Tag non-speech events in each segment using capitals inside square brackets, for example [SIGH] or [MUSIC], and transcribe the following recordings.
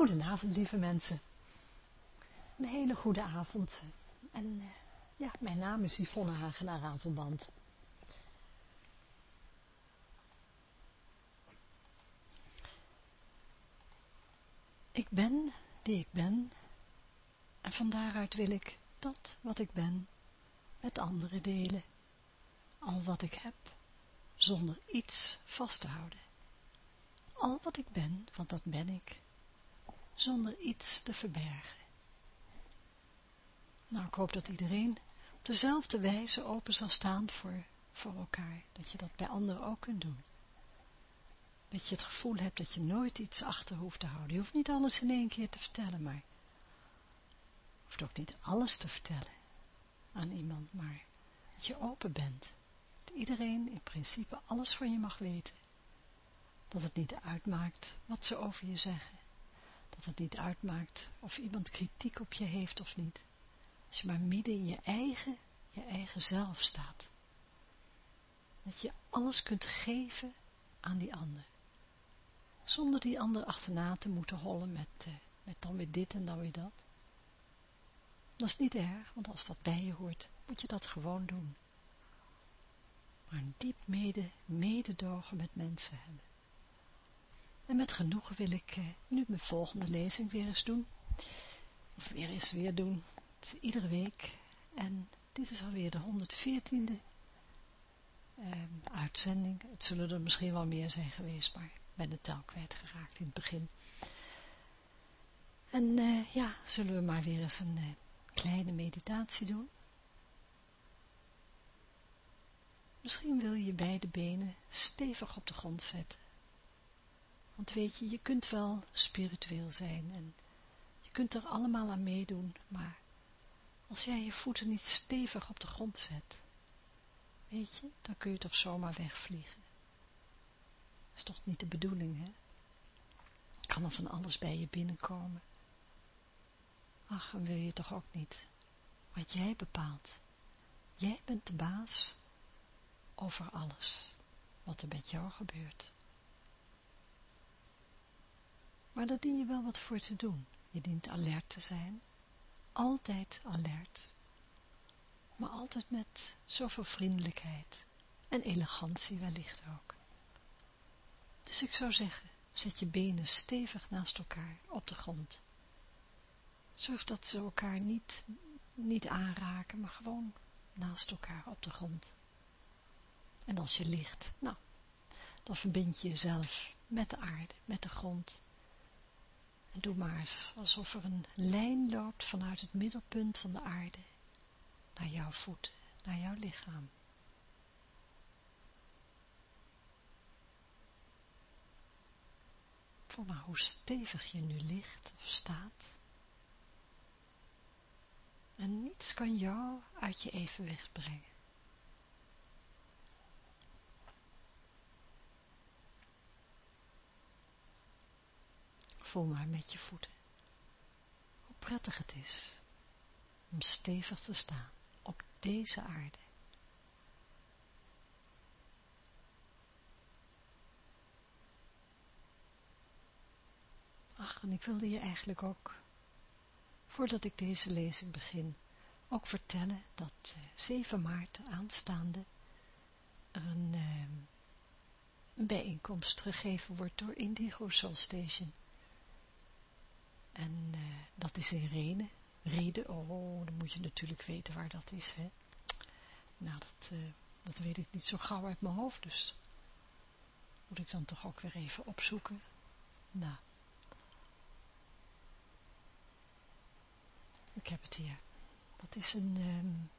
Goedenavond, lieve mensen. Een hele goede avond. En uh, ja, mijn naam is Yvonne Hagenaar Ratelband. Ik ben die ik ben. En van daaruit wil ik dat wat ik ben met anderen delen. Al wat ik heb, zonder iets vast te houden. Al wat ik ben, want dat ben ik, zonder iets te verbergen. Nou, ik hoop dat iedereen op dezelfde wijze open zal staan voor, voor elkaar. Dat je dat bij anderen ook kunt doen. Dat je het gevoel hebt dat je nooit iets achter hoeft te houden. Je hoeft niet alles in één keer te vertellen, maar... Je hoeft ook niet alles te vertellen aan iemand, maar dat je open bent. Dat iedereen in principe alles van je mag weten. Dat het niet uitmaakt wat ze over je zeggen. Dat het niet uitmaakt of iemand kritiek op je heeft of niet. Als je maar midden in je eigen, je eigen zelf staat. Dat je alles kunt geven aan die ander. Zonder die ander achterna te moeten hollen met, uh, met dan weer dit en dan weer dat. Dat is niet erg, want als dat bij je hoort, moet je dat gewoon doen. Maar een diep mede, mededogen met mensen hebben. En met genoegen wil ik uh, nu mijn volgende lezing weer eens doen. Of weer eens weer doen. iedere week. En dit is alweer de 114e uh, uitzending. Het zullen er misschien wel meer zijn geweest, maar ik ben de tel kwijtgeraakt in het begin. En uh, ja, zullen we maar weer eens een uh, kleine meditatie doen. Misschien wil je beide benen stevig op de grond zetten. Want weet je, je kunt wel spiritueel zijn en je kunt er allemaal aan meedoen, maar als jij je voeten niet stevig op de grond zet, weet je, dan kun je toch zomaar wegvliegen. Dat is toch niet de bedoeling, hè? Kan er van alles bij je binnenkomen. Ach, en wil je toch ook niet. Wat jij bepaalt. Jij bent de baas over alles wat er met jou gebeurt. Maar daar dien je wel wat voor te doen. Je dient alert te zijn, altijd alert, maar altijd met zoveel vriendelijkheid en elegantie wellicht ook. Dus ik zou zeggen, zet je benen stevig naast elkaar op de grond. Zorg dat ze elkaar niet, niet aanraken, maar gewoon naast elkaar op de grond. En als je ligt, nou, dan verbind je jezelf met de aarde, met de grond, en doe maar eens alsof er een lijn loopt vanuit het middelpunt van de aarde naar jouw voeten, naar jouw lichaam. Voel maar hoe stevig je nu ligt of staat. En niets kan jou uit je evenwicht brengen. Voel maar met je voeten. Hoe prettig het is om stevig te staan op deze aarde. Ach, en ik wilde je eigenlijk ook, voordat ik deze lezing begin, ook vertellen dat 7 eh, maart aanstaande er een, uh, een bijeenkomst gegeven wordt door Indigo Soul Station en uh, dat is in Renen. Reden, oh, dan moet je natuurlijk weten waar dat is, hè. Nou, dat, uh, dat weet ik niet zo gauw uit mijn hoofd, dus moet ik dan toch ook weer even opzoeken. Nou. Ik heb het hier. Dat is een... Um,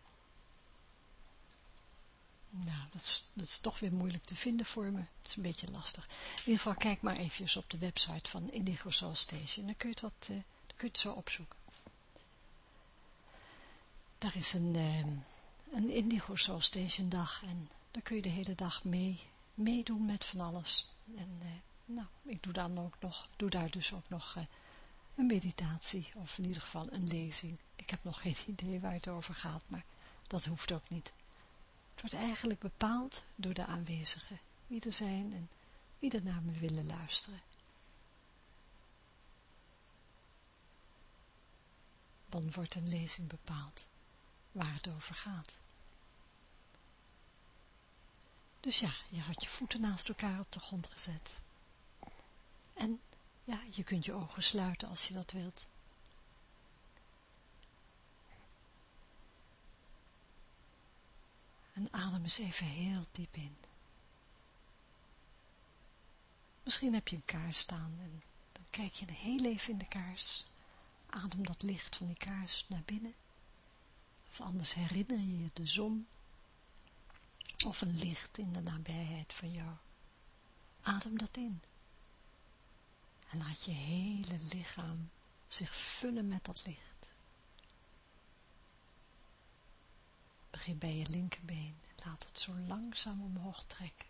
nou, dat is, dat is toch weer moeilijk te vinden voor me. Het is een beetje lastig. In ieder geval, kijk maar even op de website van Indigo Soul Station. Dan kun je het, wat, uh, zo opzoeken. Daar is een, uh, een Indigo Soul Station dag. En daar kun je de hele dag mee meedoen met van alles. En uh, nou, ik doe dan ook nog, doe daar dus ook nog een meditatie. Of in ieder geval een lezing. Ik heb nog geen [LAUGHS] idee waar het over gaat, maar dat hoeft ook niet. Het wordt eigenlijk bepaald door de aanwezigen, wie er zijn en wie er naar me willen luisteren. dan wordt een lezing bepaald waar het over gaat. Dus ja, je had je voeten naast elkaar op de grond gezet. En ja, je kunt je ogen sluiten als je dat wilt. En adem eens even heel diep in. Misschien heb je een kaars staan en dan kijk je heel even in de kaars. Adem dat licht van die kaars naar binnen. Of anders herinner je je de zon. Of een licht in de nabijheid van jou. Adem dat in. En laat je hele lichaam zich vullen met dat licht. Begin bij je linkerbeen en laat het zo langzaam omhoog trekken.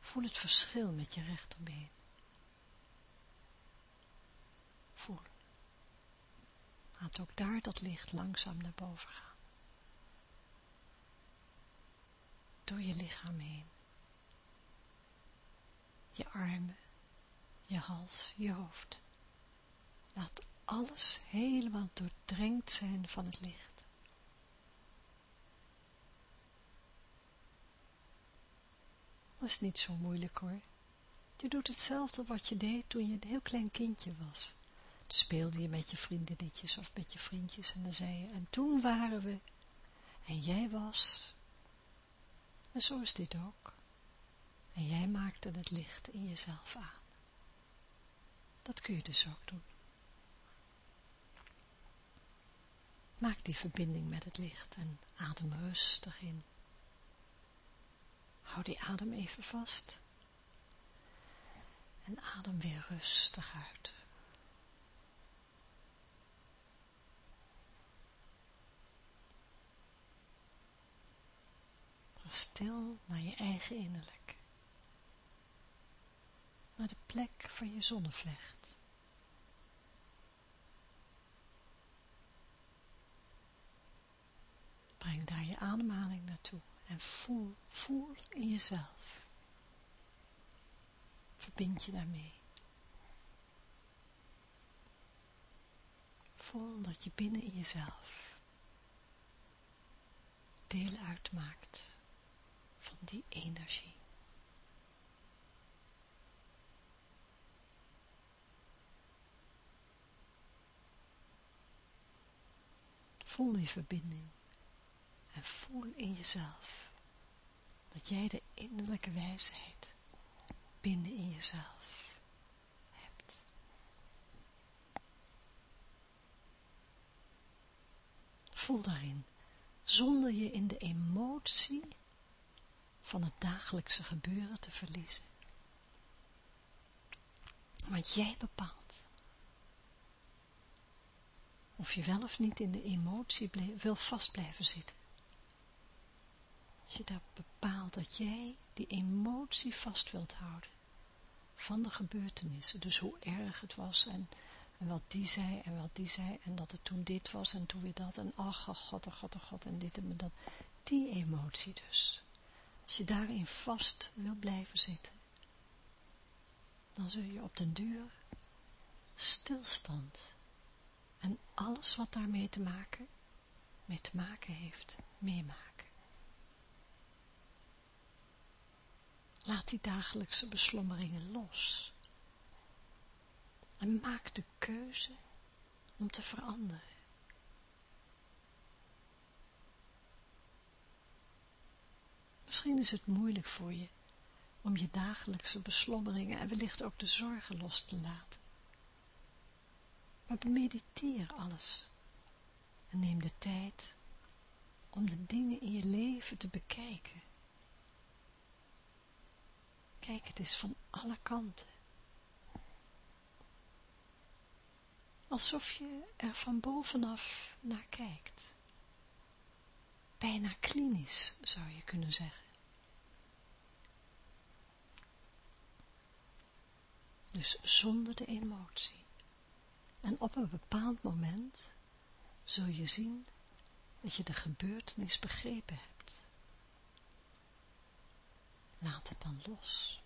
Voel het verschil met je rechterbeen. Voel. Laat ook daar dat licht langzaam naar boven gaan. Door je lichaam heen. Je armen, je hals, je hoofd. Laat alles helemaal doordrenkt zijn van het licht. Dat is niet zo moeilijk hoor. Je doet hetzelfde wat je deed toen je een heel klein kindje was. Speelde je met je vriendinnetjes of met je vriendjes en dan zei je, en toen waren we, en jij was, en zo is dit ook. En jij maakte het licht in jezelf aan. Dat kun je dus ook doen. Maak die verbinding met het licht en adem rustig in. Hou die adem even vast. En adem weer rustig uit. Ga stil naar je eigen innerlijk. Naar de plek van je zonnevlecht. Breng daar je ademhaling naartoe en voel, voel in jezelf. Verbind je daarmee. Voel dat je binnen in jezelf deel uitmaakt van die energie. Voel die verbinding en voel in jezelf dat jij de innerlijke wijsheid binnen in jezelf hebt. Voel daarin, zonder je in de emotie van het dagelijkse gebeuren te verliezen. Want jij bepaalt of je wel of niet in de emotie wil vast blijven zitten. Als je daar bepaalt dat jij die emotie vast wilt houden van de gebeurtenissen, dus hoe erg het was en, wat die zei en wat die zei en dat het toen dit was en toen weer dat en ach, ach god, ach god, ach god en dit en dat, die emotie dus. Als je daarin vast wil blijven zitten, dan zul je op den duur stilstand en alles wat daarmee te maken, mee te maken heeft, meemaken. Laat die dagelijkse beslommeringen los. En maak de keuze om te veranderen. Misschien is het moeilijk voor je om je dagelijkse beslommeringen en wellicht ook de zorgen los te laten. Maar bemediteer alles en neem de tijd om de dingen in je leven te bekijken. Kijk, het is van alle kanten. Alsof je er van bovenaf naar kijkt. Bijna klinisch, zou je kunnen zeggen. Dus zonder de emotie. En op een bepaald moment zul je zien dat je de gebeurtenis begrepen hebt. Laat het dan los.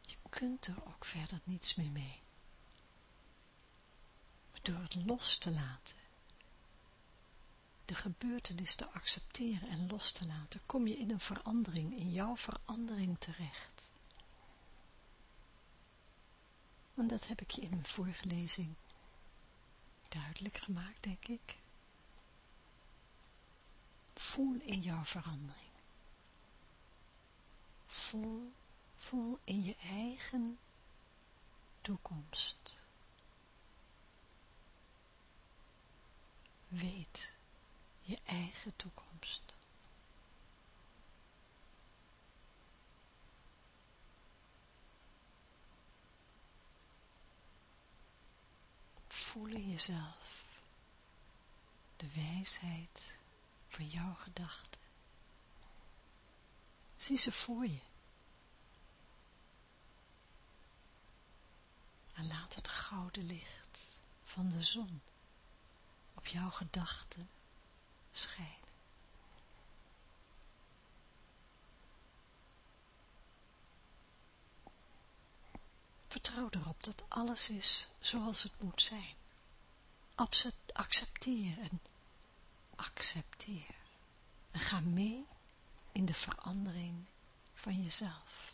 Je kunt er ook verder niets meer mee. door het los te laten, de gebeurtenis te accepteren en los te laten, kom je in een verandering, in jouw verandering terecht. En dat heb ik je in mijn vorige lezing duidelijk gemaakt, denk ik. Voel in jouw verandering. Voel, voel in je eigen toekomst. Weet je eigen toekomst. Voel in jezelf de wijsheid van jouw gedachten. Zie ze voor je. En laat het gouden licht van de zon op jouw gedachten schijnen. Vertrouw erop dat alles is zoals het moet zijn. Accepteer en accepteer. En ga mee in de verandering van jezelf.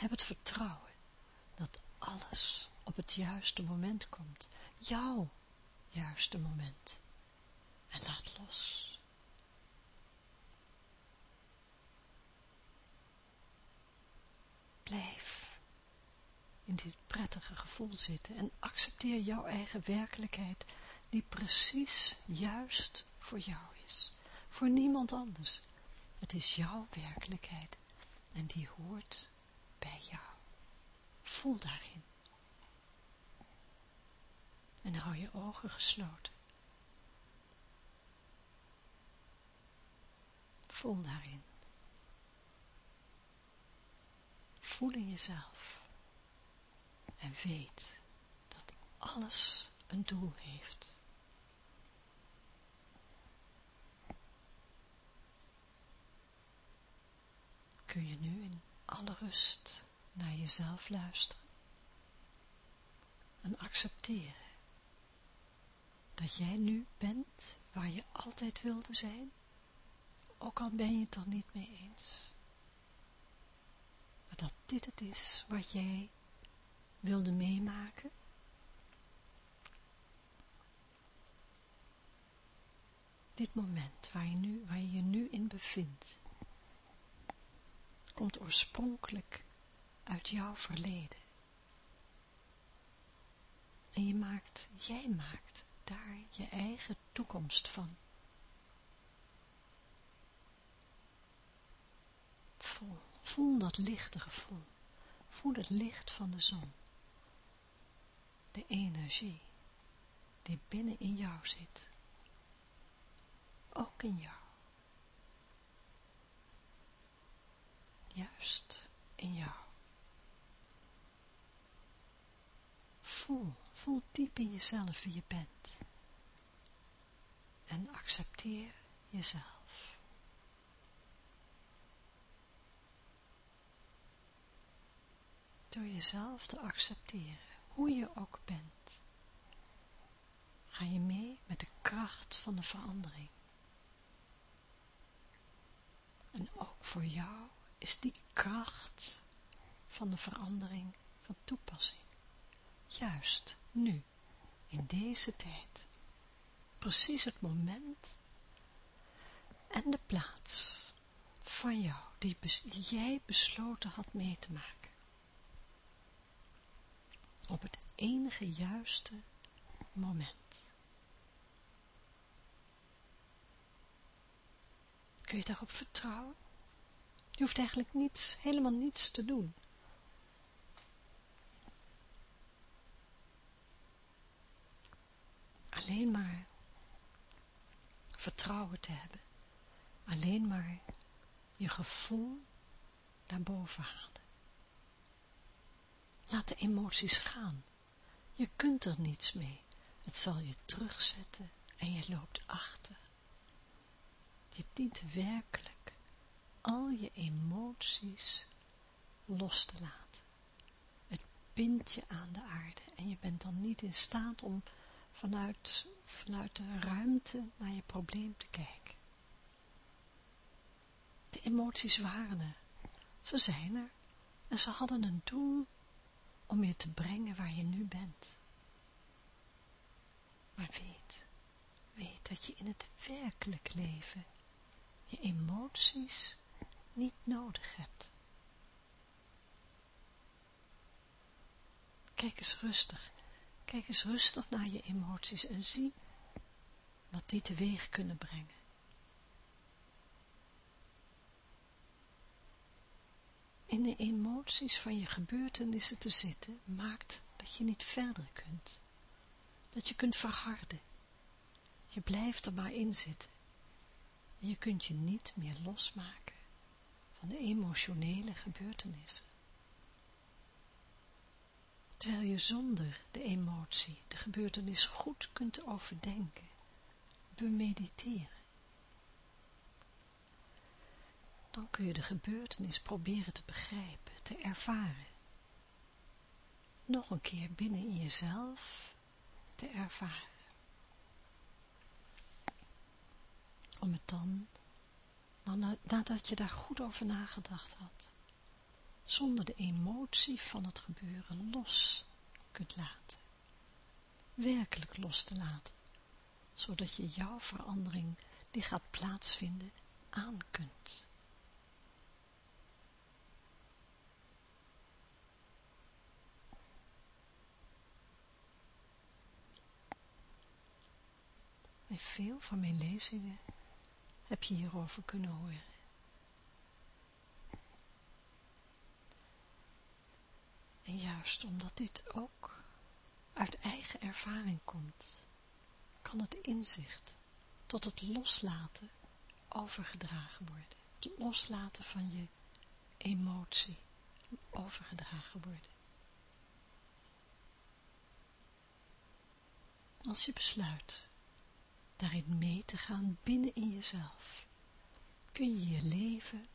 Heb het vertrouwen dat alles op het juiste moment komt. Jouw juiste moment. En laat los. Blijf in dit prettige gevoel zitten en accepteer jouw eigen werkelijkheid die precies juist voor jou is. Voor niemand anders. Het is jouw werkelijkheid en die hoort bij jou. Voel daarin. En hou je ogen gesloten. Voel daarin. Voel in jezelf. En weet dat alles een doel heeft. Kun je nu in alle rust naar jezelf luisteren en accepteren dat jij nu bent waar je altijd wilde zijn, ook al ben je het er niet mee eens. Maar dat dit het is wat jij wilde meemaken. Dit moment waar je, nu, waar je je nu in bevindt, komt oorspronkelijk uit jouw verleden. En je maakt, jij maakt daar je eigen toekomst van. Voel, voel dat lichte gevoel. Voel het licht van de zon. De energie die binnen in jou zit. Ook in jou. Juist in jou. Voel, voel diep in jezelf wie je bent. En accepteer jezelf. Door jezelf te accepteren, hoe je ook bent, ga je mee met de kracht van de verandering. En ook voor jou is die kracht van de verandering van toepassing. Juist nu, in deze tijd. Precies het moment en de plaats van jou, die, jij besloten had mee te maken. Op het enige juiste moment. Kun je daarop vertrouwen? Je hoeft eigenlijk niets, helemaal niets te doen. Alleen maar vertrouwen te hebben. Alleen maar je gevoel daarboven halen. Laat de emoties gaan. Je kunt er niets mee. Het zal je terugzetten en je loopt achter. Je dient werkelijk al je emoties los te laten. Het bindt je aan de aarde en je bent dan niet in staat om vanuit, vanuit de ruimte naar je probleem te kijken. De emoties waren er, ze zijn er en ze hadden een doel om je te brengen waar je nu bent. Maar weet, weet dat je in het werkelijk leven je emoties niet nodig hebt. Kijk eens rustig, kijk eens rustig naar je emoties en zie wat die teweeg kunnen brengen. In de emoties van je gebeurtenissen te zitten, maakt dat je niet verder kunt. Dat je kunt verharden. Je blijft er maar in zitten. En je kunt je niet meer losmaken van de emotionele gebeurtenissen. Terwijl je zonder de emotie de gebeurtenis goed kunt overdenken, bemediteren. Dan kun je de gebeurtenis proberen te begrijpen, te ervaren. Nog een keer binnen in jezelf te ervaren. Om het dan, nadat je daar goed over nagedacht had, zonder de emotie van het gebeuren los kunt laten. Werkelijk los te laten, zodat je jouw verandering die gaat plaatsvinden aan kunt. In veel van mijn lezingen heb je hierover kunnen horen. En juist omdat dit ook uit eigen ervaring komt, kan het inzicht tot het loslaten overgedragen worden. Het loslaten van je emotie overgedragen worden. Als je besluit daarin mee te gaan binnen in jezelf, kun je je leven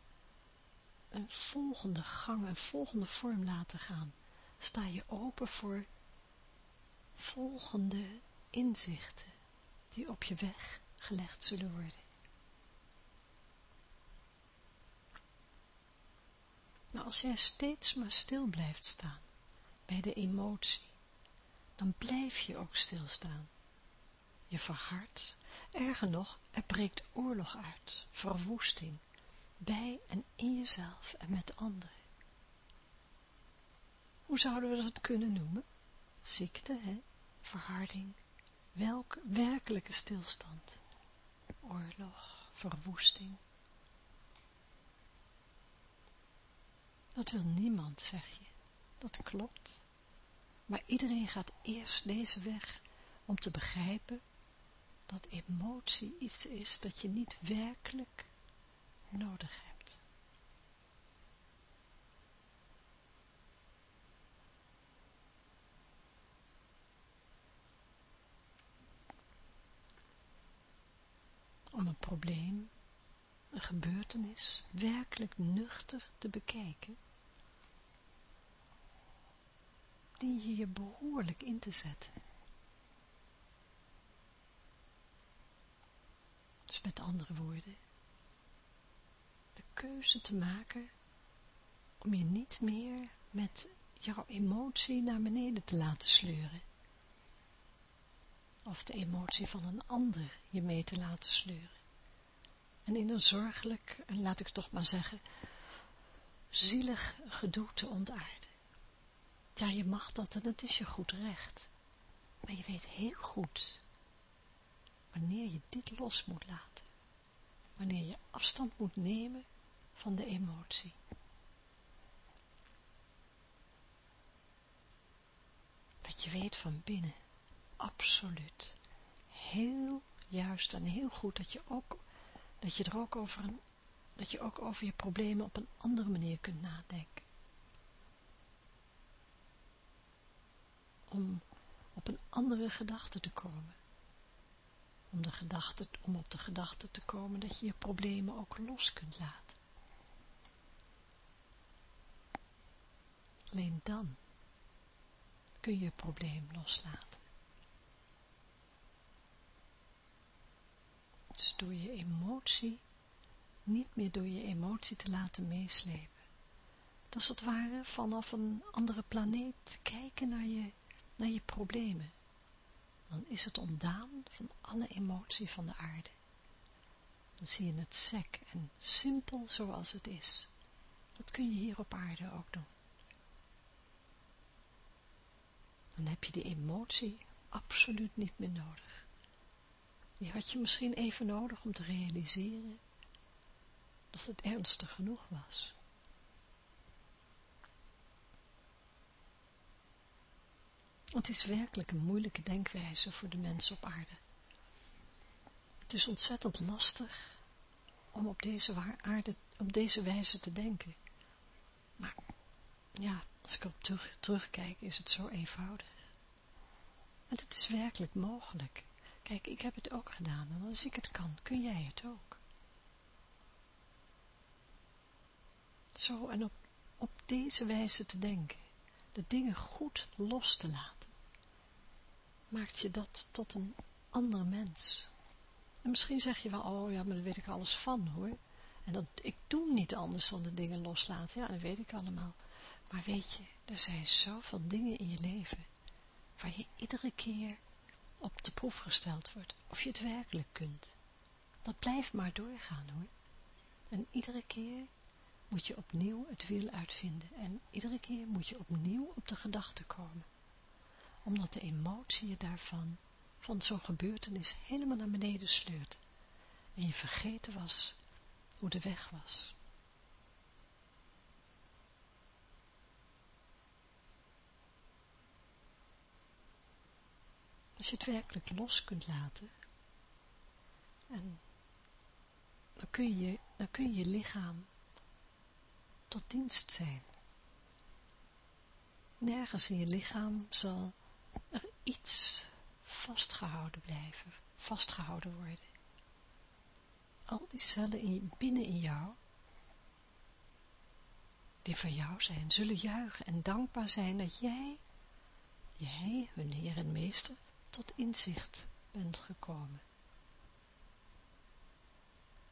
een volgende gang, een volgende vorm laten gaan. Sta je open voor volgende inzichten die op je weg gelegd zullen worden. Maar als jij steeds maar stil blijft staan bij de emotie, dan blijf je ook stilstaan. Je verhardt, erger nog, er breekt oorlog uit, verwoesting, bij en in jezelf en met anderen. Hoe zouden we dat kunnen noemen? Ziekte, hè? verharding, welke werkelijke stilstand, oorlog, verwoesting. Dat wil niemand, zeg je. Dat klopt. Maar iedereen gaat eerst deze weg om te begrijpen dat emotie iets is dat je niet werkelijk nodig hebt. Om een probleem, een gebeurtenis, werkelijk nuchter te bekijken, dien je je behoorlijk in te zetten. Dus met andere woorden, de keuze te maken om je niet meer met jouw emotie naar beneden te laten sleuren. Of de emotie van een ander je mee te laten sleuren. En in een zorgelijk, laat ik toch maar zeggen, zielig gedoe te ontaarden. Ja, je mag dat en het is je goed recht. Maar je weet heel goed wanneer je dit los moet laten. Wanneer je afstand moet nemen van de emotie. Dat je weet van binnen, absoluut, heel juist en heel goed, dat je, ook, dat je er ook over, dat je ook over je problemen op een andere manier kunt nadenken. Om op een andere gedachte te komen om, de gedachte, om op de gedachte te komen dat je je problemen ook los kunt laten. Alleen dan kun je het probleem loslaten. Dus door je emotie, niet meer door je emotie te laten meeslepen. Dat is het ware vanaf een andere planeet kijken naar je, naar je problemen. Dan is het ontdaan van alle emotie van de aarde. Dan zie je het sec en simpel zoals het is. Dat kun je hier op aarde ook doen. Dan heb je die emotie absoluut niet meer nodig. Die had je misschien even nodig om te realiseren dat het ernstig genoeg was. Het is werkelijk een moeilijke denkwijze voor de mensen op aarde. Het is ontzettend lastig om op deze, aarde, op deze wijze te denken. Maar ja, als ik op terug, terugkijk is het zo eenvoudig. En het is werkelijk mogelijk. Kijk, ik heb het ook gedaan en als ik het kan, kun jij het ook. Zo en op, op deze wijze te denken, de dingen goed los te laten, maakt je dat tot een ander mens. En misschien zeg je wel, oh ja, maar daar weet ik alles van hoor. En dat, ik doe niet anders dan de dingen loslaten. Ja, dat weet ik allemaal. Maar weet je, er zijn zoveel dingen in je leven waar je iedere keer op de proef gesteld wordt, of je het werkelijk kunt. Dat blijft maar doorgaan hoor. En iedere keer moet je opnieuw het wiel uitvinden en iedere keer moet je opnieuw op de gedachte komen. Omdat de emotie je daarvan, van zo'n gebeurtenis, helemaal naar beneden sleurt en je vergeten was hoe de weg was. Als je het werkelijk los kunt laten, en dan kun je dan kun je, je lichaam tot dienst zijn. Nergens in je lichaam zal iets vastgehouden blijven, vastgehouden worden. Al die cellen in, binnen in jou, die van jou zijn, zullen juichen en dankbaar zijn dat jij, jij, hun Heer en Meester, tot inzicht bent gekomen.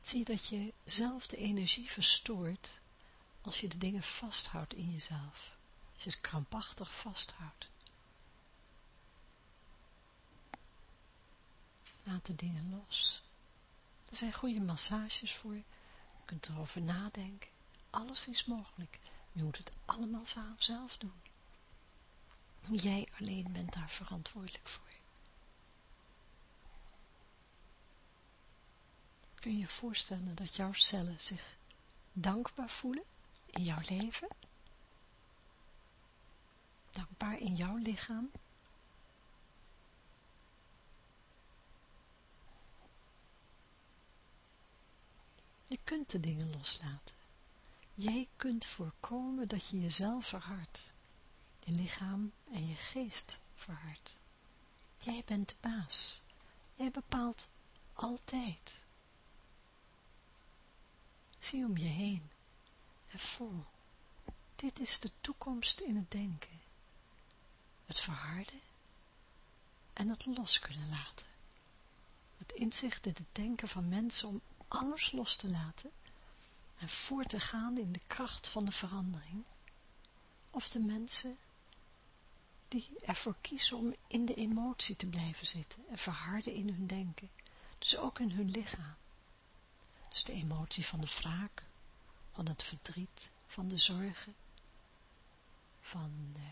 Zie dat je zelf de energie verstoort als je de dingen vasthoudt in jezelf. Als je het krampachtig vasthoudt. Laat de dingen los. Er zijn goede massages voor je. Je kunt erover nadenken. Alles is mogelijk. Je moet het allemaal zelf doen. Jij alleen bent daar verantwoordelijk voor. Kun je je voorstellen dat jouw cellen zich dankbaar voelen in jouw leven? Dankbaar in jouw lichaam? Je kunt de dingen loslaten. Jij kunt voorkomen dat je jezelf verhardt. Je lichaam en je geest verhardt. Jij bent de baas. Jij bepaalt altijd. Zie om je heen en voel. Dit is de toekomst in het denken. Het verharden en het los kunnen laten. Het inzicht in het denken van mensen om alles los te laten en voor te gaan in de kracht van de verandering. Of de mensen die ervoor kiezen om in de emotie te blijven zitten en verharden in hun denken, dus ook in hun lichaam. Dus de emotie van de wraak, van het verdriet, van de zorgen, van uh,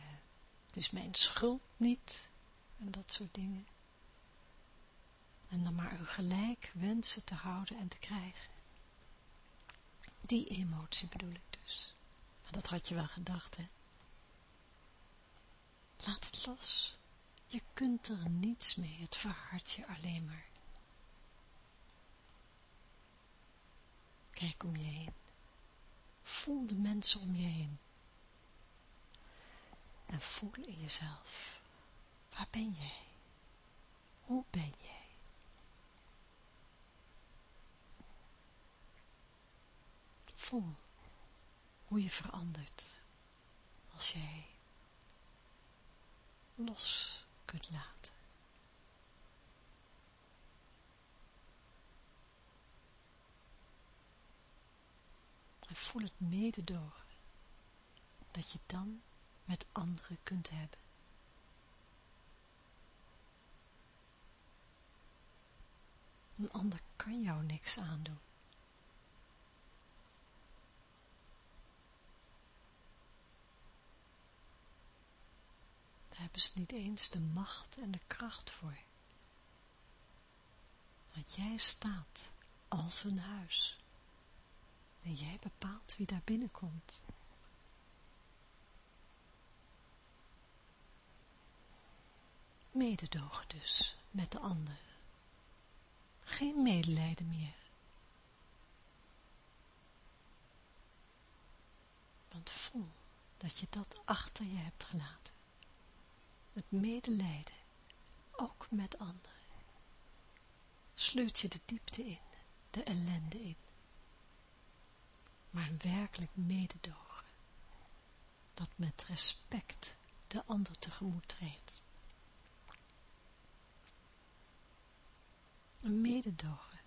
het is mijn schuld niet, en dat soort dingen. En dan maar gelijk wensen te houden en te krijgen. Die emotie bedoel ik dus. Maar dat had je wel gedacht, hè? Laat het los. Je kunt er niets mee, het verhardt je alleen maar. Kijk om je heen. Voel de mensen om je heen. En voel in jezelf. Waar ben jij? Hoe ben jij? Voel hoe je verandert als jij los kunt laten. En voel het mededogen dat je dan met anderen kunt hebben. Een ander kan jou niks aandoen. Hebben ze niet eens de macht en de kracht voor. Want jij staat als een huis. En jij bepaalt wie daar binnenkomt. Mededogen dus met de ander. Geen medelijden meer. Want voel dat je dat achter je hebt gelaten. Het medelijden, ook met anderen. Sleurt je de diepte in, de ellende in. Maar een werkelijk mededogen, dat met respect de ander tegemoet treedt. Een mededogen,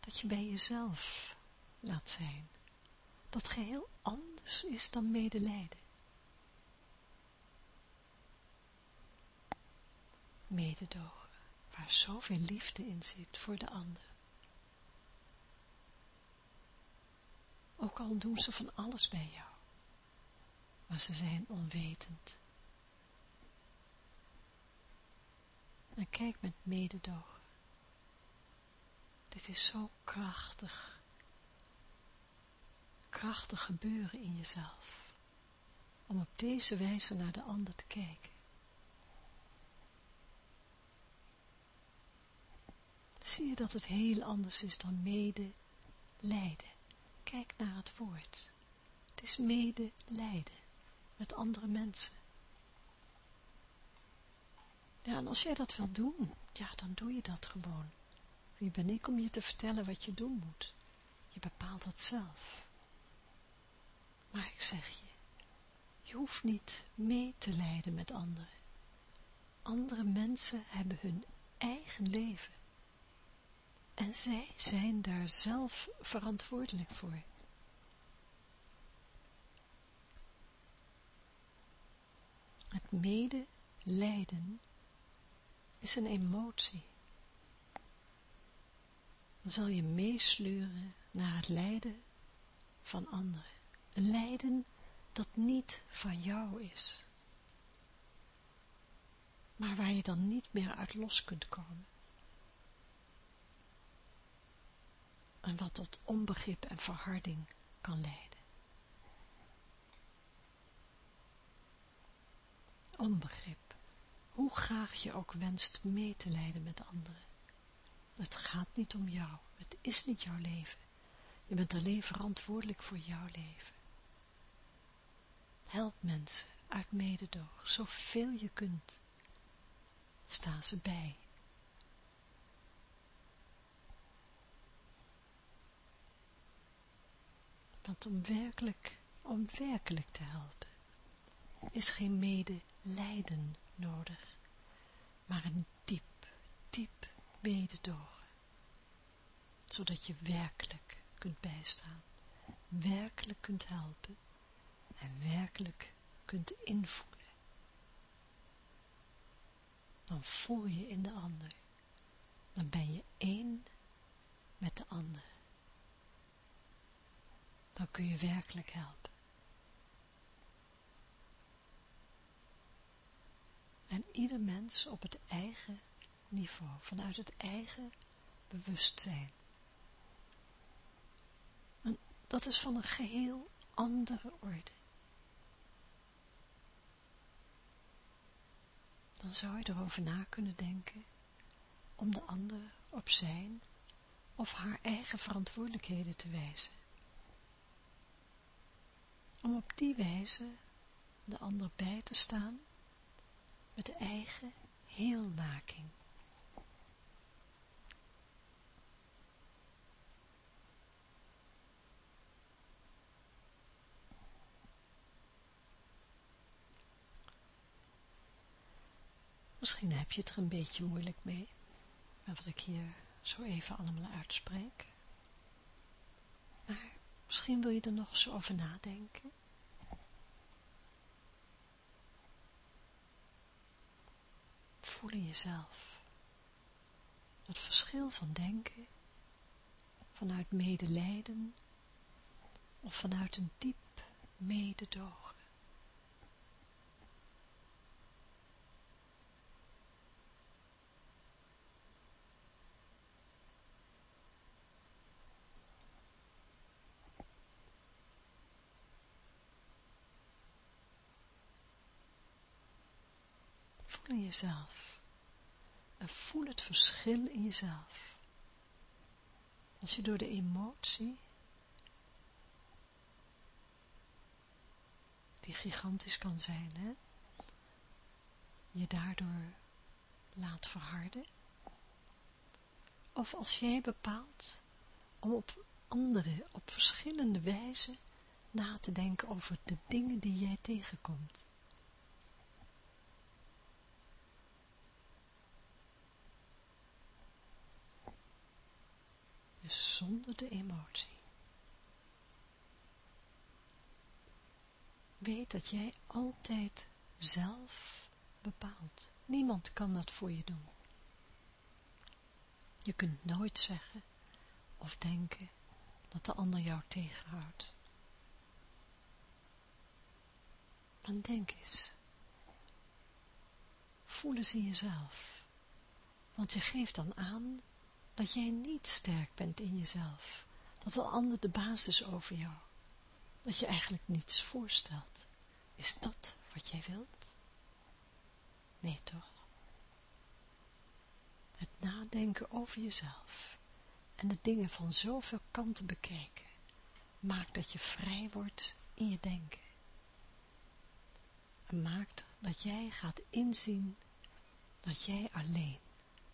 dat je bij jezelf laat zijn, dat geheel anders is dan medelijden. Mededogen, waar zoveel liefde in zit voor de ander. Ook al doen ze van alles bij jou, maar ze zijn onwetend. En kijk met mededogen dit is zo krachtig. Krachtig gebeuren in jezelf. Om op deze wijze naar de ander te kijken. Zie je dat het heel anders is dan medelijden. Kijk naar het woord. Het is medelijden met andere mensen. Ja, en als jij dat wil doen, ja, dan doe je dat gewoon. Wie ben ik om je te vertellen wat je doen moet? Je bepaalt dat zelf. Maar ik zeg je, je hoeft niet mee te lijden met anderen. Andere mensen hebben hun eigen leven. En zij zijn daar zelf verantwoordelijk voor. Het medelijden is een emotie dan zal je meesleuren naar het lijden van anderen. Een lijden dat niet van jou is. Maar waar je dan niet meer uit los kunt komen. En wat tot onbegrip en verharding kan leiden. Onbegrip. Hoe graag je ook wenst mee te lijden met anderen. Het gaat niet om jou. Het is niet jouw leven. Je bent alleen verantwoordelijk voor jouw leven. Help mensen uit mededoog, zoveel je kunt. Sta ze bij. Want om werkelijk, om werkelijk te helpen, is geen medelijden nodig, maar een diep, diep mededogen, zodat je werkelijk kunt bijstaan, werkelijk kunt helpen en werkelijk kunt invoelen. Dan voel je in de ander, dan ben je één met de ander. Dan kun je werkelijk helpen. En ieder mens op het eigen niveau, vanuit het eigen bewustzijn. Dat is van een geheel andere orde. Dan zou je erover na kunnen denken om de ander op zijn of haar eigen verantwoordelijkheden te wijzen. Om op die wijze de ander bij te staan met de eigen heelmaking. Misschien heb je het er een beetje moeilijk mee, met wat ik hier zo even allemaal uitspreek. Maar misschien wil je er nog eens over nadenken. Voel in jezelf het verschil van denken vanuit medelijden of vanuit een diep mededogen. Jezelf. En voel het verschil in jezelf. Als je door de emotie, die gigantisch kan zijn, hè, je daardoor laat verharden. Of als jij bepaalt om op andere, op verschillende wijzen na te denken over de dingen die jij tegenkomt. Zonder de emotie. Weet dat jij altijd zelf bepaalt. Niemand kan dat voor je doen. Je kunt nooit zeggen of denken dat de ander jou tegenhoudt. Dan denk eens. Voel eens jezelf. Want je geeft dan aan dat jij niet sterk bent in jezelf, dat een ander de basis over jou, dat je eigenlijk niets voorstelt. Is dat wat jij wilt? Nee toch? Het nadenken over jezelf en de dingen van zoveel kanten bekijken, maakt dat je vrij wordt in je denken. En maakt dat jij gaat inzien dat jij alleen,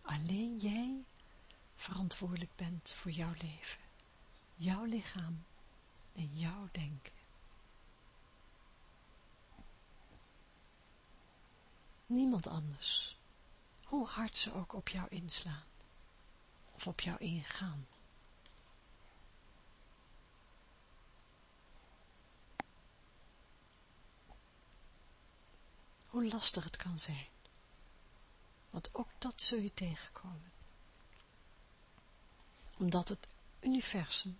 alleen jij verantwoordelijk bent voor jouw leven, jouw lichaam en jouw denken. Niemand anders, hoe hard ze ook op jou inslaan of op jou ingaan. Hoe lastig het kan zijn. Want ook dat zul je tegenkomen omdat het universum,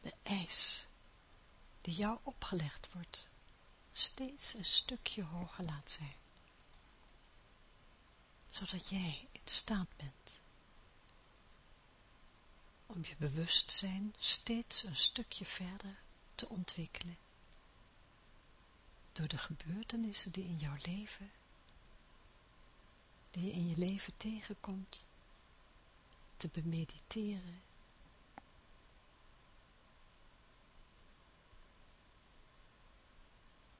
de eis die jou opgelegd wordt, steeds een stukje hoger laat zijn, zodat jij in staat bent om je bewustzijn steeds een stukje verder te ontwikkelen, door de gebeurtenissen die in jouw leven, die je in je leven tegenkomt, te bemediteren.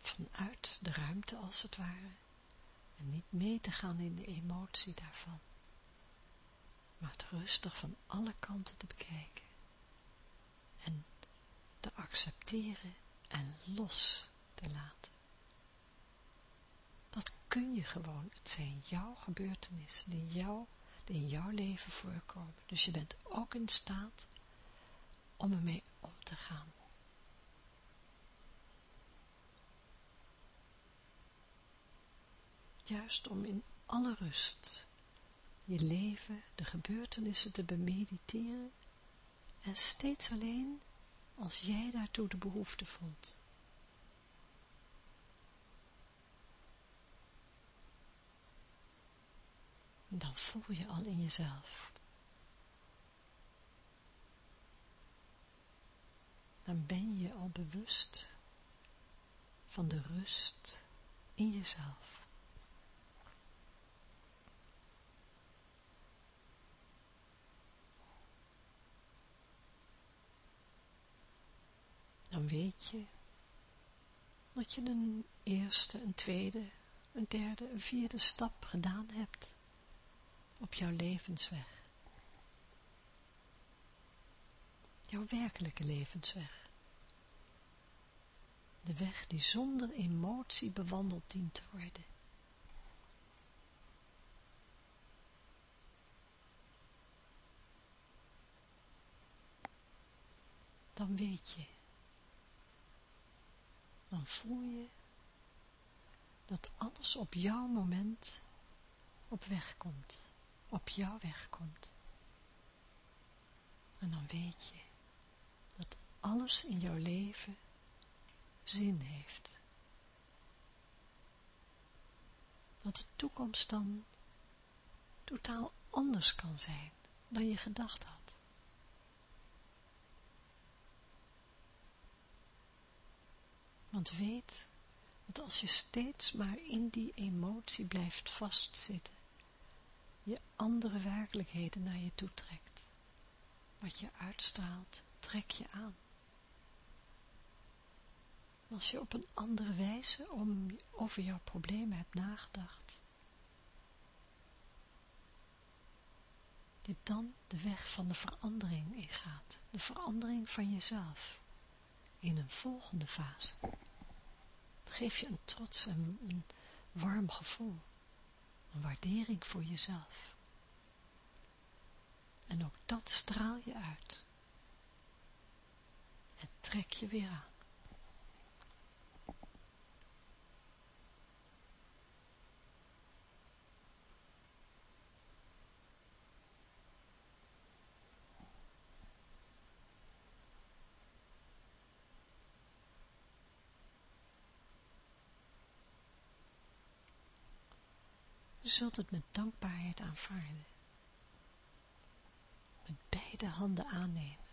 Vanuit de ruimte als het ware. En niet mee te gaan in de emotie daarvan. Maar het rustig van alle kanten te bekijken. En te accepteren en los te laten. Dat kun je gewoon. Het zijn jouw gebeurtenissen die jou in jouw leven voorkomen. Dus je bent ook in staat om ermee om te gaan. Juist om in alle rust je leven, de gebeurtenissen te bemediteren en steeds alleen als jij daartoe de behoefte voelt. Dan voel je al in jezelf. Dan ben je al bewust van de rust in jezelf. Dan weet je dat je een eerste, een tweede, een derde, een vierde stap gedaan hebt op jouw levensweg. Jouw werkelijke levensweg. De weg die zonder emotie bewandeld dient te worden. Dan weet je, dan voel je dat alles op jouw moment op weg komt op jouw weg komt. En dan weet je dat alles in jouw leven zin heeft. Dat de toekomst dan totaal anders kan zijn dan je gedacht had. Want weet dat als je steeds maar in die emotie blijft vastzitten, je andere werkelijkheden naar je toe trekt. Wat je uitstraalt, trek je aan. Als je op een andere wijze om, over jouw problemen hebt nagedacht, je dan de weg van de verandering ingaat, de verandering van jezelf, in een volgende fase. Het geeft je een trots en een warm gevoel, waardering voor jezelf. En ook dat straal je uit. En trek je weer aan. Je zult het met dankbaarheid aanvaarden. Met beide handen aannemen.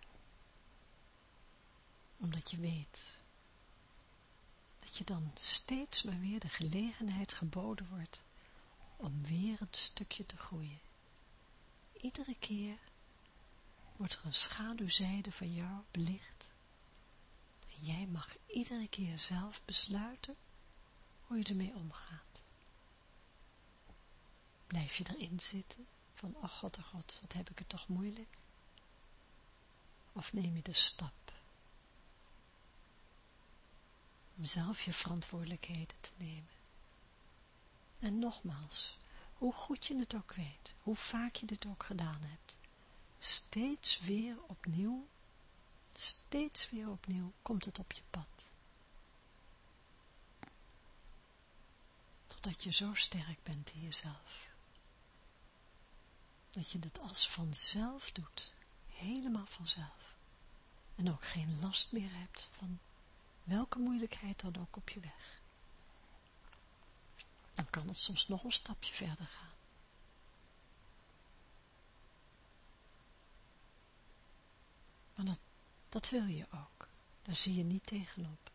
Omdat je weet dat je dan steeds maar weer de gelegenheid geboden wordt om weer een stukje te groeien. Iedere keer wordt er een schaduwzijde van jou belicht. En jij mag iedere keer zelf besluiten hoe je ermee omgaat. Blijf je erin zitten, van, oh god, oh god, wat heb ik het toch moeilijk? Of neem je de stap om zelf je verantwoordelijkheden te nemen? En nogmaals, hoe goed je het ook weet, hoe vaak je dit ook gedaan hebt, steeds weer opnieuw, steeds weer opnieuw komt het op je pad. Totdat je zo sterk bent in jezelf dat je het als vanzelf doet, helemaal vanzelf. En ook geen last meer hebt van welke moeilijkheid dan ook op je weg. Dan kan het soms nog een stapje verder gaan. Maar dat, dat wil je ook. Daar zie je niet tegenop.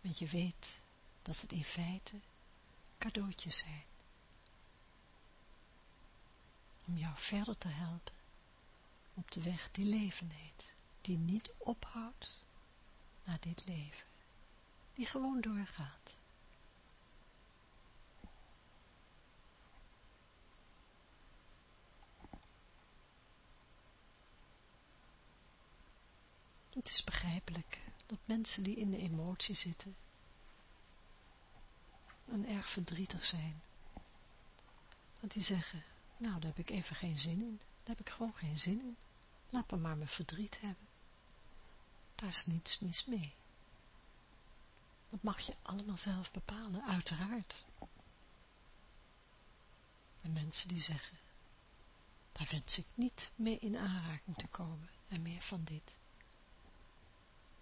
Want je weet dat het in feite cadeautjes zijn om jou verder te helpen op de weg die leven heet, die niet ophoudt na dit leven, die gewoon doorgaat. Het is begrijpelijk dat mensen die in de emotie zitten en erg verdrietig zijn, dat die zeggen, nou, daar heb ik even geen zin in. Daar heb ik gewoon geen zin in. Laat me maar mijn verdriet hebben. Daar is niets mis mee. Dat mag je allemaal zelf bepalen, uiteraard. En mensen die zeggen, daar wens ik niet mee in aanraking te komen en meer van dit.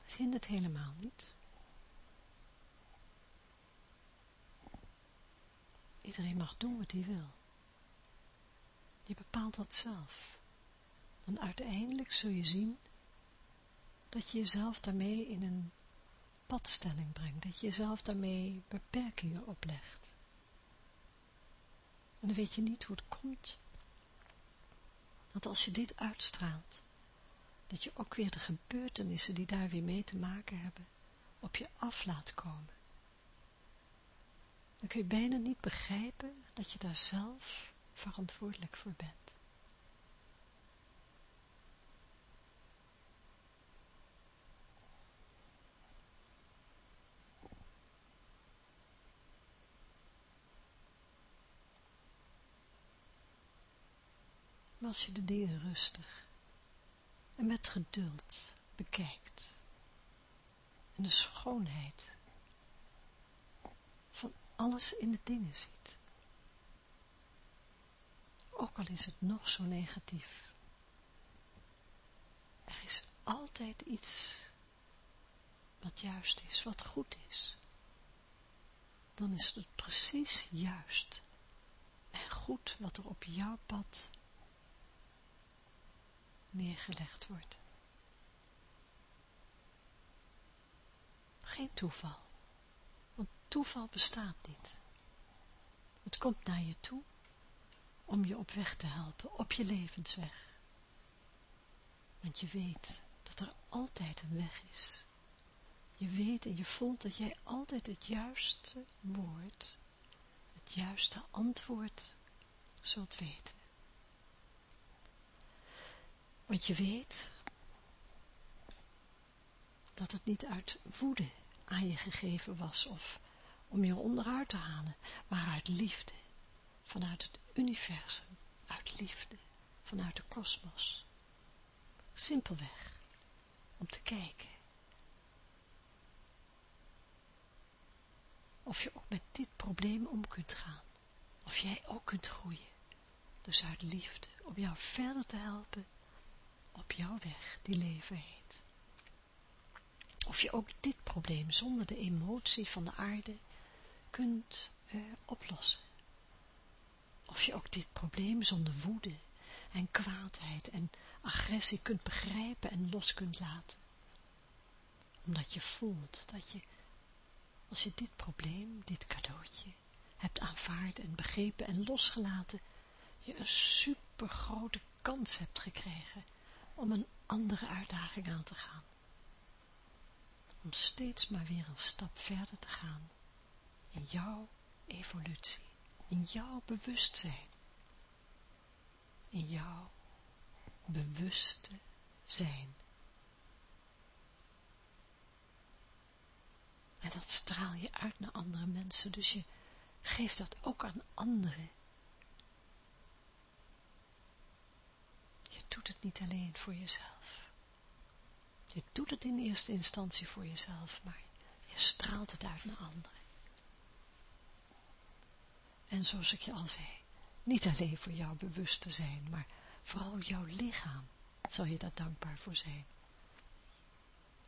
Zin het helemaal niet. Iedereen mag doen wat hij wil. Je bepaalt dat zelf. En uiteindelijk zul je zien dat je jezelf daarmee in een padstelling brengt, dat je jezelf daarmee beperkingen oplegt. En dan weet je niet hoe het komt, dat als je dit uitstraalt, dat je ook weer de gebeurtenissen die daar weer mee te maken hebben, op je af laat komen. Dan kun je bijna niet begrijpen dat je daar zelf verantwoordelijk voor bent. Als je de dingen rustig en met geduld bekijkt en de schoonheid van alles in de dingen ziet. Ook al is het nog zo negatief. Er is altijd iets wat juist is, wat goed is. Dan is het precies juist en goed wat er op jouw pad neergelegd wordt. Geen toeval, want toeval bestaat niet. Het komt naar je toe om je op weg te helpen, op je levensweg. Want je weet dat er altijd een weg is. Je weet en je voelt dat jij altijd het juiste woord, het juiste antwoord zult weten. Want je weet dat het niet uit woede aan je gegeven was of om je onderuit te halen, maar uit liefde, vanuit het universum, uit liefde, vanuit de kosmos. Simpelweg, om te kijken. Of je ook met dit probleem om kunt gaan. Of jij ook kunt groeien. Dus uit liefde, om jou verder te helpen op jouw weg die leven heet. Of je ook dit probleem zonder de emotie van de aarde kunt eh, oplossen. Of je ook dit probleem zonder woede en kwaadheid en agressie kunt begrijpen en los kunt laten. Omdat je voelt dat je, als je dit probleem, dit cadeautje, hebt aanvaard en begrepen en losgelaten, je een super grote kans hebt gekregen om een andere uitdaging aan te gaan. Om steeds maar weer een stap verder te gaan in jouw evolutie, in jouw bewustzijn, in jouw bewuste zijn. En dat straal je uit naar andere mensen, dus je geeft dat ook aan anderen. Je doet het niet alleen voor jezelf. Je doet het in eerste instantie voor jezelf, maar je straalt het uit naar anderen. En zoals ik je al zei, niet alleen voor jouw bewust te zijn, maar vooral jouw lichaam, zal je daar dankbaar voor zijn.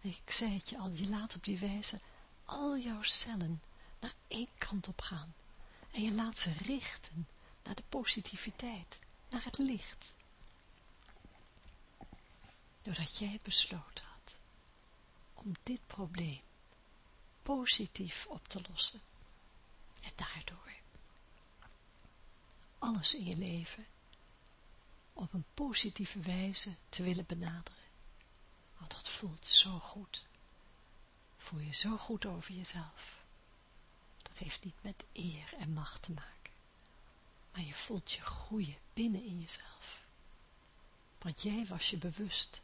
Ik zei het je al, je laat op die wijze al jouw cellen naar één kant op gaan. En je laat ze richten naar de positiviteit, naar het licht. Doordat jij besloten had om dit probleem positief op te lossen. En daardoor alles in je leven op een positieve wijze te willen benaderen. Want dat voelt zo goed. Voel je zo goed over jezelf. Dat heeft niet met eer en macht te maken. Maar je voelt je groeien binnen in jezelf. Want jij was je bewust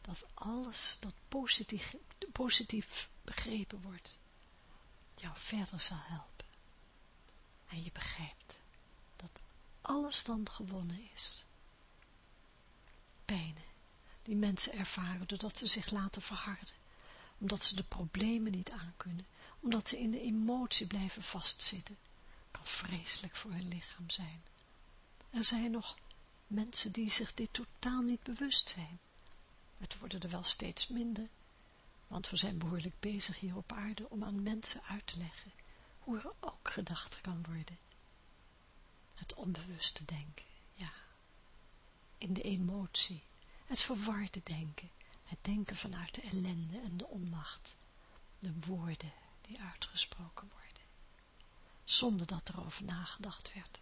dat alles dat positief, positief begrepen wordt, jou verder zal helpen. En je begrijpt alles dan gewonnen is pijnen die mensen ervaren doordat ze zich laten verharden, omdat ze de problemen niet aankunnen, omdat ze in de emotie blijven vastzitten, kan vreselijk voor hun lichaam zijn. Er zijn nog mensen die zich dit totaal niet bewust zijn. Het worden er wel steeds minder, want we zijn behoorlijk bezig hier op aarde om aan mensen uit te leggen hoe er ook gedacht kan worden. Het onbewuste denken, ja in de emotie, het verwarde denken, het denken vanuit de ellende en de onmacht, de woorden die uitgesproken worden, zonder dat er over nagedacht werd.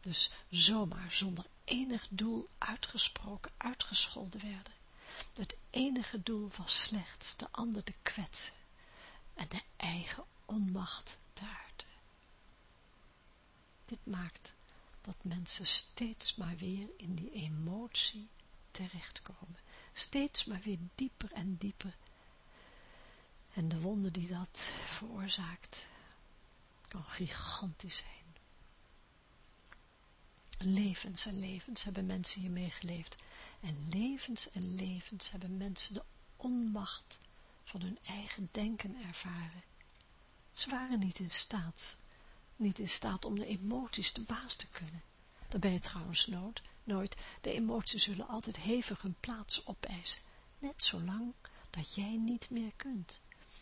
Dus zomaar zonder enig doel uitgesproken, uitgescholden werden. Het enige doel was slechts de ander te kwetsen en de eigen onmacht te uiten. Dit maakt dat mensen steeds maar weer in die emotie terechtkomen. Steeds maar weer dieper en dieper. En de wonde die dat veroorzaakt, kan gigantisch zijn. Levens en levens hebben mensen hier meegeleefd. En levens en levens hebben mensen de onmacht van hun eigen denken ervaren. Ze waren niet in staat, niet in staat om de emoties te baas te kunnen. Dat ben je trouwens nooit, nooit. De emoties zullen altijd hevig hun plaats opeisen, net zolang dat jij niet meer kunt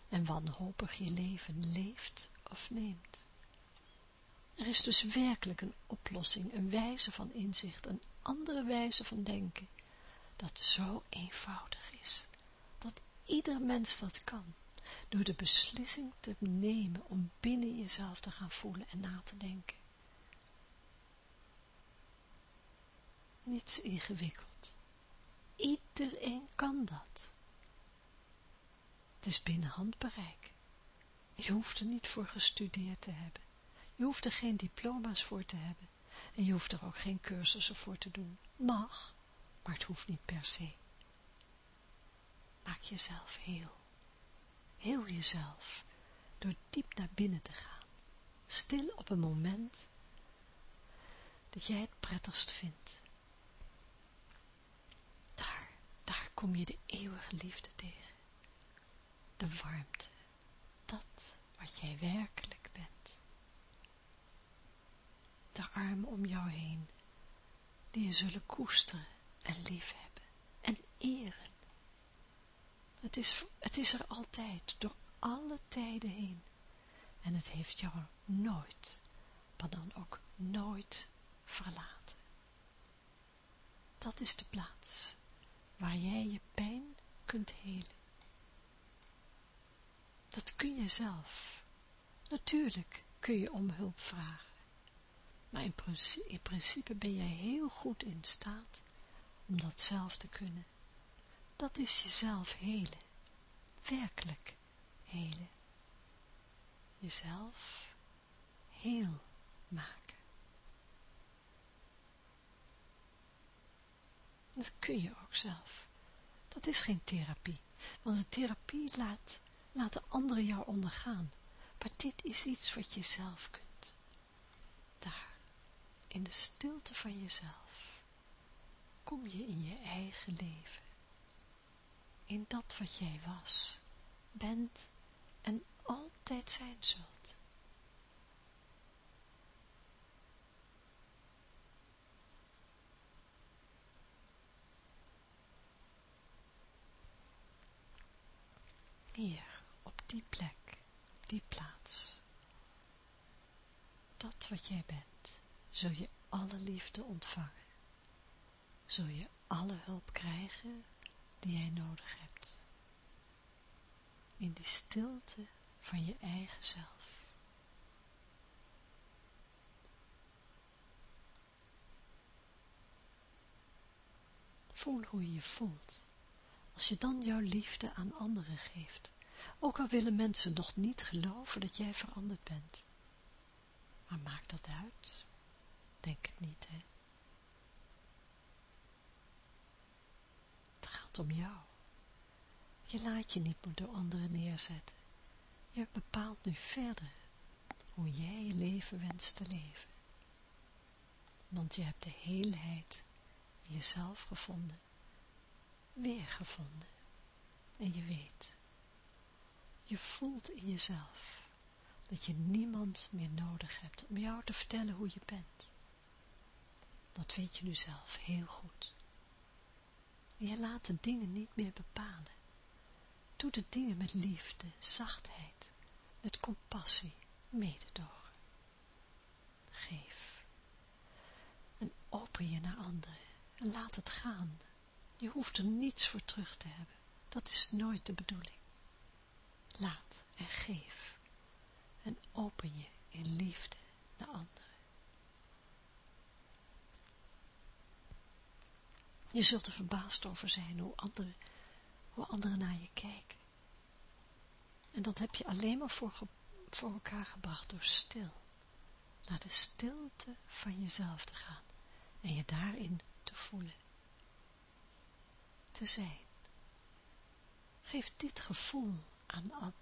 en wanhopig je leven leeft of neemt. Er is dus werkelijk een oplossing, een wijze van inzicht, een andere wijze van denken, dat zo eenvoudig is, dat ieder mens dat kan, door de beslissing te nemen om binnen jezelf te gaan voelen en na te denken. Niets ingewikkeld. Iedereen kan dat. Het is binnen handbereik. Je hoeft er niet voor gestudeerd te hebben. Je hoeft er geen diploma's voor te hebben. En je hoeft er ook geen cursussen voor te doen. Mag, maar het hoeft niet per se. Maak jezelf heel. Heel jezelf. Door diep naar binnen te gaan. Stil op een moment dat jij het prettigst vindt. Daar, daar kom je de eeuwige liefde tegen. De warmte. Dat wat jij werkelijk bent. De armen om jou heen, die je zullen koesteren en liefhebben en eren. Het is, het is er altijd, door alle tijden heen. En het heeft jou nooit, maar dan ook nooit verlaten. Dat is de plaats waar jij je pijn kunt helen. Dat kun je zelf. Natuurlijk kun je om hulp vragen. Maar in principe, in principe ben jij heel goed in staat om dat zelf te kunnen. Dat is jezelf helen. Werkelijk helen. Jezelf heel maken. Dat kun je ook zelf. Dat is geen therapie. Want een therapie laat, laten anderen jou ondergaan. Maar dit is iets wat je zelf kunt. Daar, in de stilte van jezelf, kom je in je eigen leven. In dat wat jij was, bent en altijd zijn zult. Hier, op die plek, die plaats. Dat wat jij bent, zul je alle liefde ontvangen. Zul je alle hulp krijgen die jij nodig hebt. In die stilte van je eigen zelf. Voel hoe je je voelt als je dan jouw liefde aan anderen geeft, ook al willen mensen nog niet geloven dat jij veranderd bent. Maar maakt dat uit? Denk het niet, hè? Het gaat om jou. Je laat je niet meer door anderen neerzetten. Je bepaalt nu verder hoe jij je leven wenst te leven. Want je hebt de heelheid in jezelf gevonden weer gevonden. En je weet, je voelt in jezelf dat je niemand meer nodig hebt om jou te vertellen hoe je bent. Dat weet je nu zelf heel goed. Je laat de dingen niet meer bepalen. Doe de dingen met liefde, zachtheid, met compassie, mededogen. Geef. En open je naar anderen en laat het gaan je hoeft er niets voor terug te hebben. Dat is nooit de bedoeling. Laat en geef. En open je in liefde naar anderen. Je zult er verbaasd over zijn hoe anderen, hoe anderen naar je kijken. En dat heb je alleen maar voor, voor elkaar gebracht door stil. Naar de stilte van jezelf te gaan. En je daarin te voelen te zijn. Geef dit gevoel aan anderen.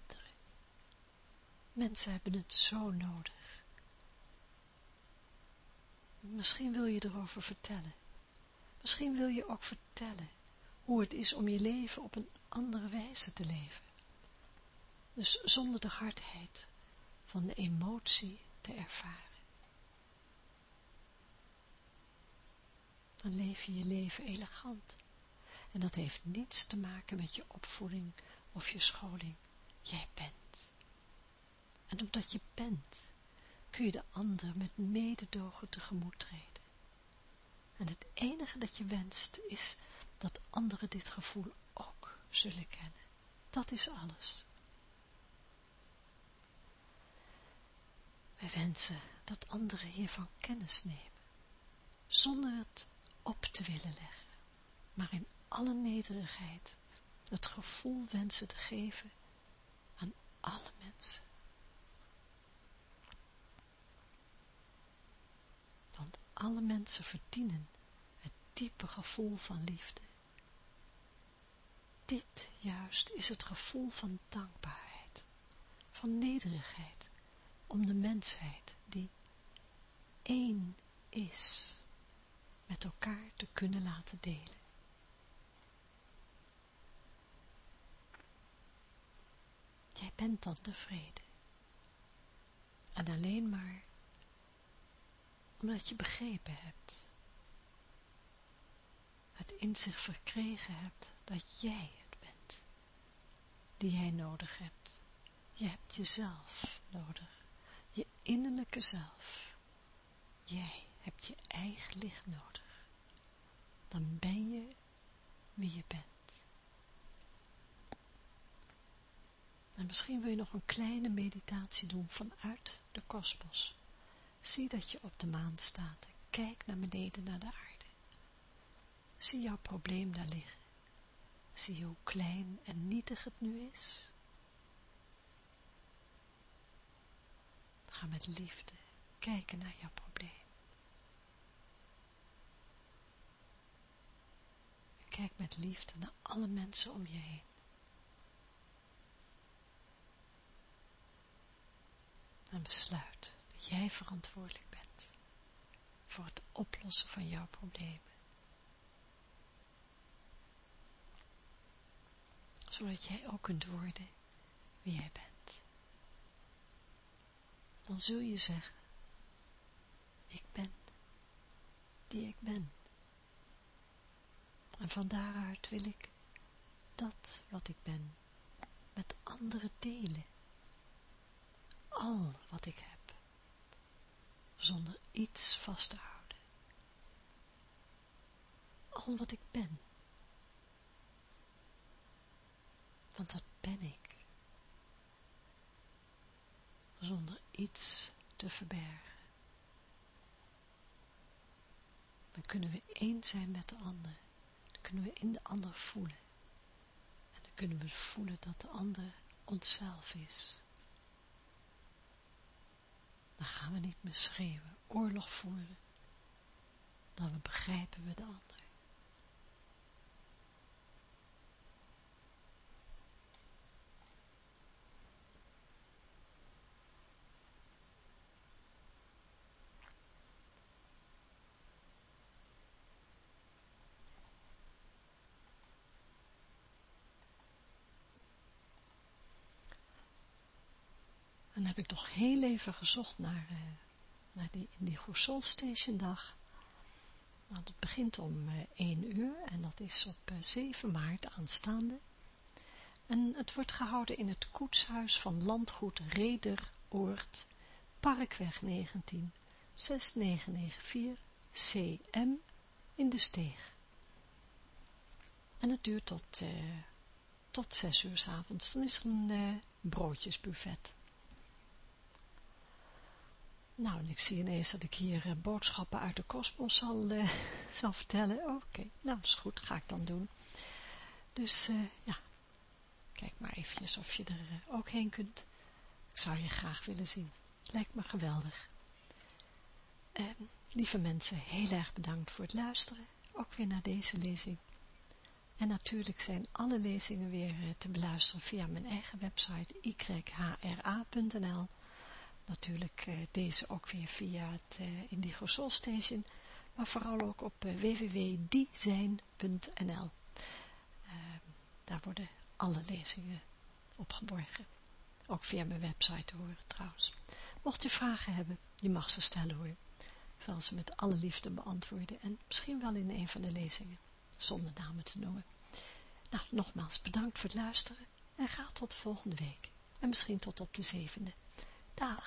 Mensen hebben het zo nodig. Misschien wil je erover vertellen. Misschien wil je ook vertellen hoe het is om je leven op een andere wijze te leven. Dus zonder de hardheid van de emotie te ervaren. Dan leef je je leven elegant. En dat heeft niets te maken met je opvoeding of je scholing. Jij bent. En omdat je bent, kun je de ander met mededogen tegemoet treden. En het enige dat je wenst is dat anderen dit gevoel ook zullen kennen. Dat is alles. Wij wensen dat anderen hiervan kennis nemen, zonder het op te willen leggen, maar in alle nederigheid het gevoel wensen te geven aan alle mensen. Want alle mensen verdienen het diepe gevoel van liefde. Dit juist is het gevoel van dankbaarheid, van nederigheid, om de mensheid die één is, met elkaar te kunnen laten delen. Jij bent dan tevreden. En alleen maar omdat je begrepen hebt, het in zich verkregen hebt dat jij het bent, die jij nodig hebt. Je hebt jezelf nodig, je innerlijke zelf. Jij hebt je eigen licht nodig. Dan ben je wie je bent. En misschien wil je nog een kleine meditatie doen vanuit de kosmos. Zie dat je op de maan staat en kijk naar beneden naar de aarde. Zie jouw probleem daar liggen. Zie hoe klein en nietig het nu is. Ga met liefde kijken naar jouw probleem. Kijk met liefde naar alle mensen om je heen. En besluit jij verantwoordelijk bent voor het oplossen van jouw problemen. Zodat jij ook kunt worden wie jij bent. Dan zul je zeggen, ik ben die ik ben. En van daaruit wil ik dat wat ik ben met anderen delen al wat ik heb, zonder iets vast te houden. Al wat ik ben, want dat ben ik, zonder iets te verbergen. Dan kunnen we één zijn met de ander, dan kunnen we in de ander voelen. En dan kunnen we voelen dat de ander onszelf is dan gaan we niet meer schreeuwen, oorlog voeren. Dan begrijpen we de ander. Dan heb ik nog heel even gezocht naar, uh, naar die Indigo Soul Station dag. Nou, dat begint om uh, eh, 1 uur en dat is op uh, eh, 7 maart aanstaande. En het wordt gehouden in het koetshuis van landgoed Rederoord, Parkweg 19, 6994 CM in de Steeg. En het duurt tot, tot 6 uur s avonds. Dan is er een broodjesbuffet. Nou, en ik zie ineens dat ik hier uh, boodschappen uit de kosmos zal, uh, [LAUGHS] zal vertellen. Oké, nou is goed, ga ik dan doen. Dus uh, ja, kijk maar eventjes of je er ook heen kunt. Ik zou je graag willen zien. Lijkt me geweldig. Ehm, lieve mensen, heel erg bedankt voor het luisteren. Ook weer naar deze lezing. En natuurlijk zijn alle lezingen weer te beluisteren via mijn eigen website yhra.nl natuurlijk uh, deze ook weer via het uh, Indigo Soul Station. maar vooral ook op uh, www.diezijn.nl. daar worden alle lezingen opgeborgen. Ook via mijn website te horen trouwens. Mocht u vragen hebben, je mag ze stellen hoor. Ik zal ze met alle liefde beantwoorden en misschien wel in een van de lezingen, zonder namen te noemen. Nou, nogmaals bedankt voor het luisteren en graag tot volgende week. En misschien tot op de zevende. Dag.